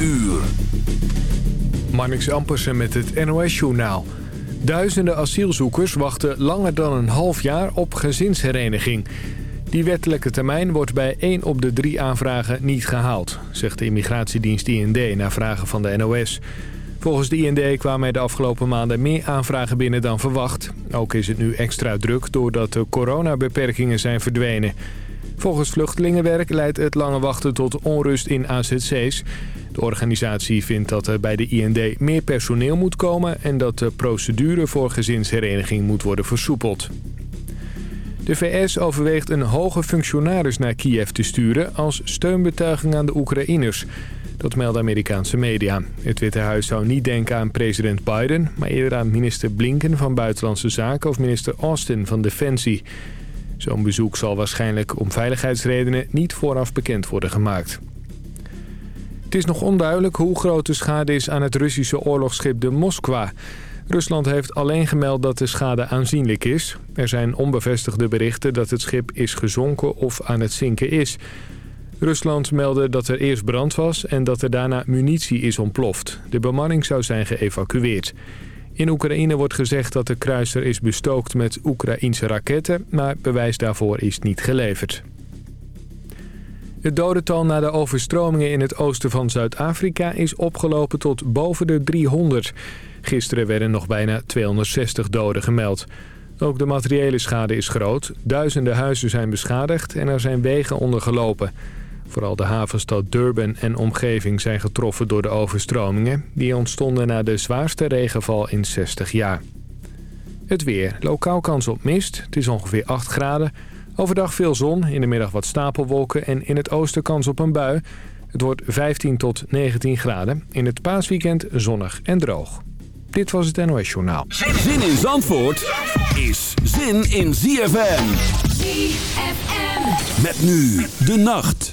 uur. Marnix Ampersen met het NOS-journaal. Duizenden asielzoekers wachten langer dan een half jaar op gezinshereniging. Die wettelijke termijn wordt bij 1 op de 3 aanvragen niet gehaald... zegt de immigratiedienst IND na vragen van de NOS. Volgens de IND kwamen er de afgelopen maanden meer aanvragen binnen dan verwacht. Ook is het nu extra druk doordat de coronabeperkingen zijn verdwenen... Volgens Vluchtelingenwerk leidt het lange wachten tot onrust in AZC's. Organisatie vindt dat er bij de IND meer personeel moet komen... en dat de procedure voor gezinshereniging moet worden versoepeld. De VS overweegt een hoge functionaris naar Kiev te sturen... als steunbetuiging aan de Oekraïners. Dat melden Amerikaanse media. Het Witte Huis zou niet denken aan president Biden... maar eerder aan minister Blinken van Buitenlandse Zaken... of minister Austin van Defensie... Zo'n bezoek zal waarschijnlijk om veiligheidsredenen niet vooraf bekend worden gemaakt. Het is nog onduidelijk hoe groot de schade is aan het Russische oorlogsschip de Moskwa. Rusland heeft alleen gemeld dat de schade aanzienlijk is. Er zijn onbevestigde berichten dat het schip is gezonken of aan het zinken is. Rusland meldde dat er eerst brand was en dat er daarna munitie is ontploft. De bemanning zou zijn geëvacueerd. In Oekraïne wordt gezegd dat de kruiser is bestookt met Oekraïnse raketten... maar bewijs daarvoor is niet geleverd. Het dodental na de overstromingen in het oosten van Zuid-Afrika is opgelopen tot boven de 300. Gisteren werden nog bijna 260 doden gemeld. Ook de materiële schade is groot. Duizenden huizen zijn beschadigd en er zijn wegen ondergelopen. Vooral de havenstad Durban en omgeving zijn getroffen door de overstromingen. Die ontstonden na de zwaarste regenval in 60 jaar. Het weer. Lokaal kans op mist. Het is ongeveer 8 graden. Overdag veel zon, in de middag wat stapelwolken en in het oosten kans op een bui. Het wordt 15 tot 19 graden. In het paasweekend zonnig en droog. Dit was het NOS Journaal. Zin in Zandvoort is zin in ZFM. ZFM. Met nu de nacht.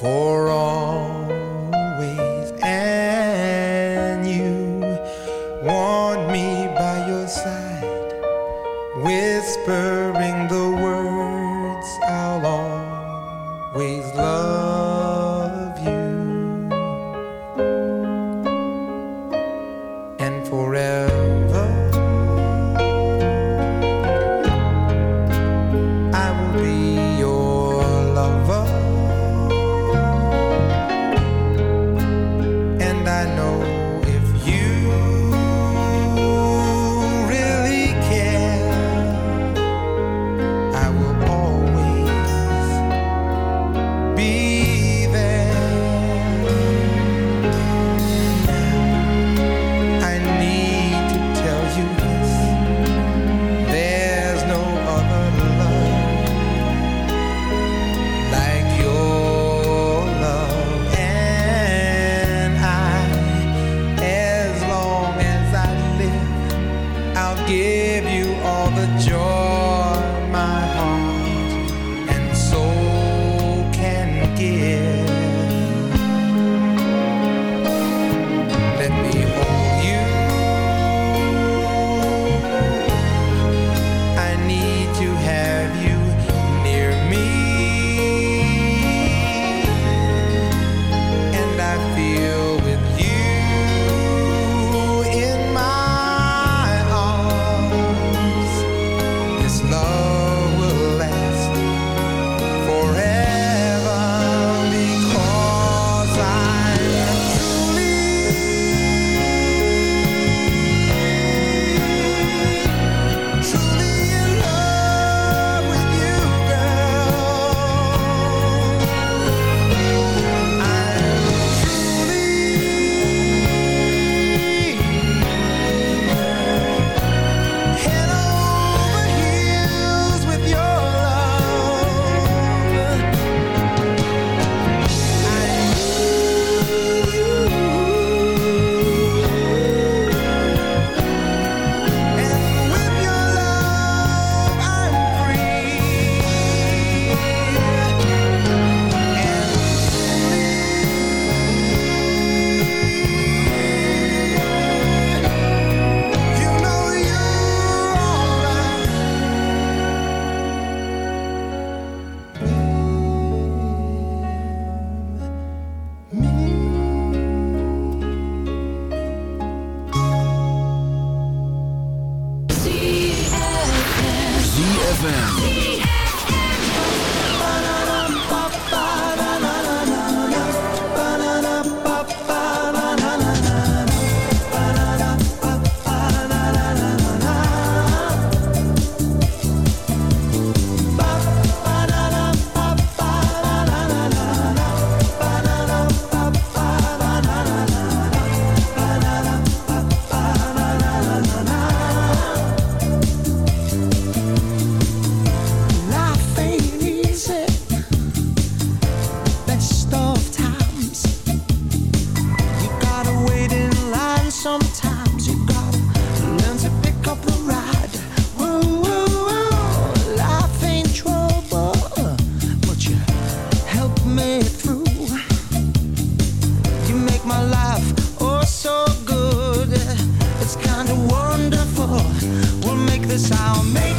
for always. And you want me by your side, whisper. this I'll make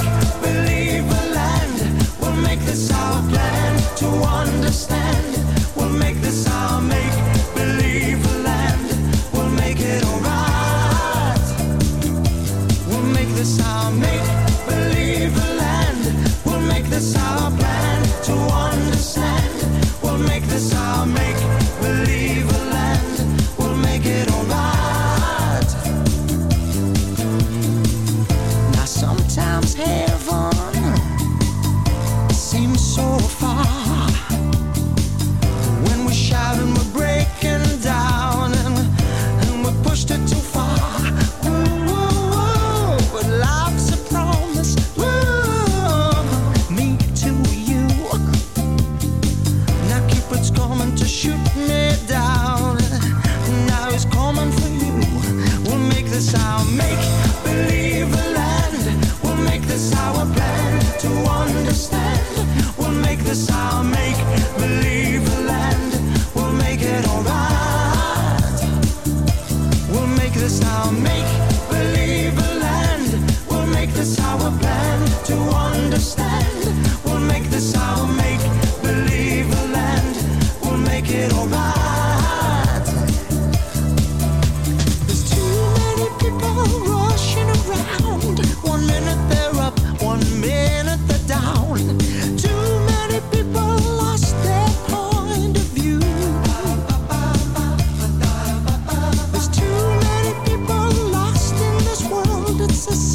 it's a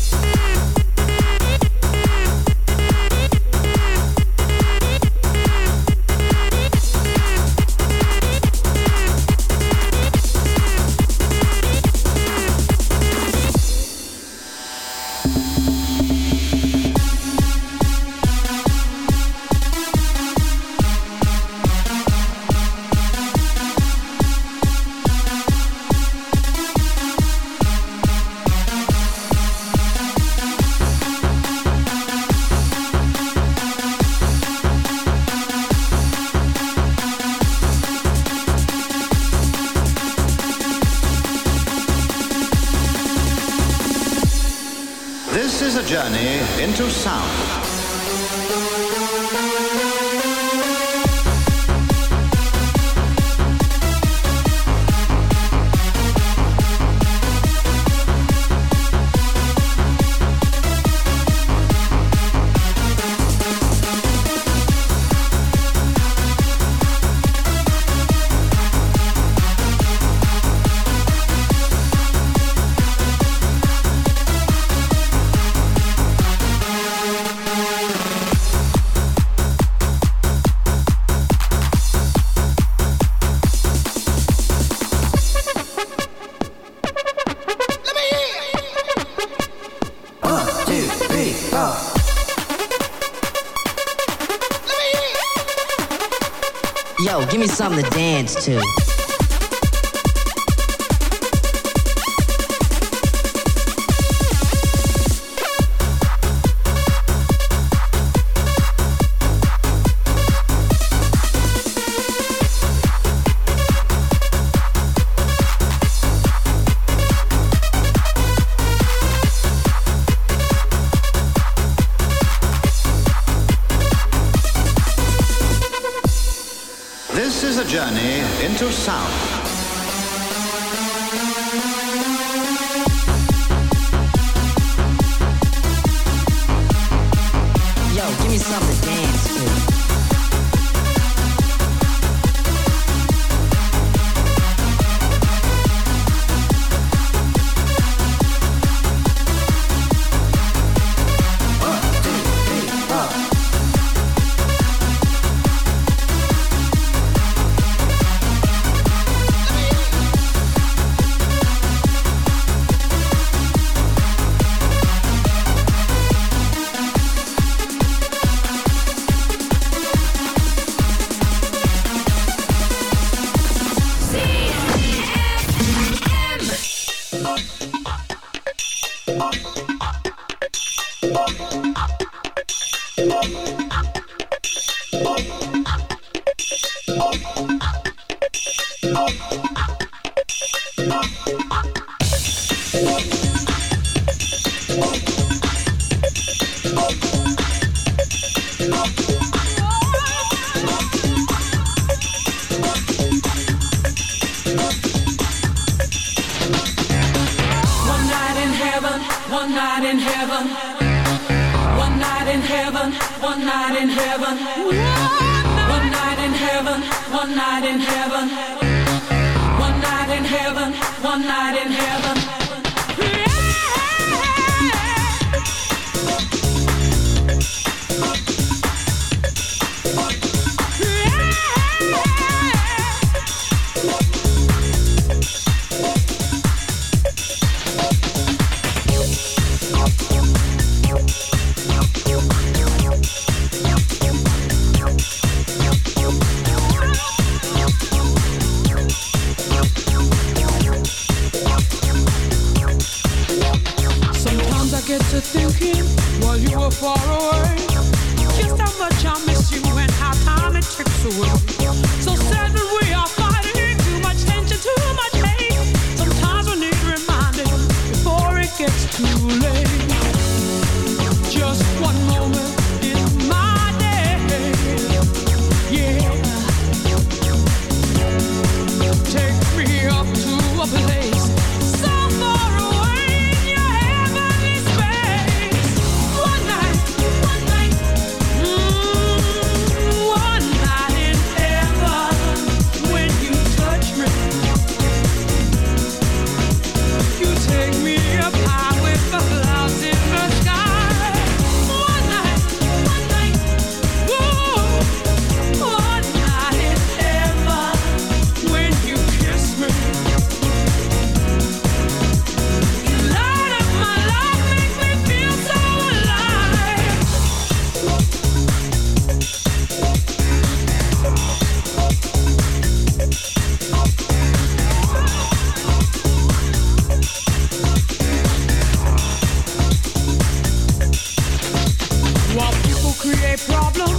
Into sound. One night in heaven. problem.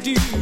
Do.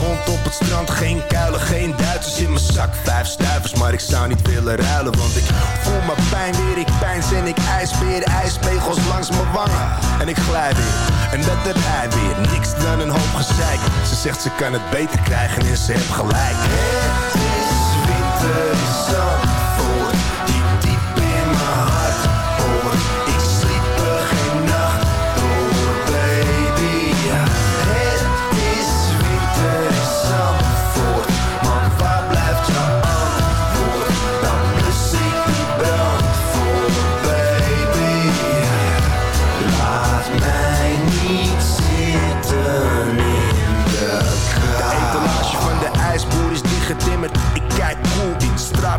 Hond op het strand, geen kuilen, geen Duitsers in mijn zak. Vijf stuivers, maar ik zou niet willen ruilen Want ik voel mijn pijn weer, ik pijns en ik ijsbeer Ijspegels langs mijn wangen. En ik glij weer. En dat heb hij weer, niks dan een hoop gezeik. Ze zegt ze kan het beter krijgen en ze heeft gelijk. Het is winter in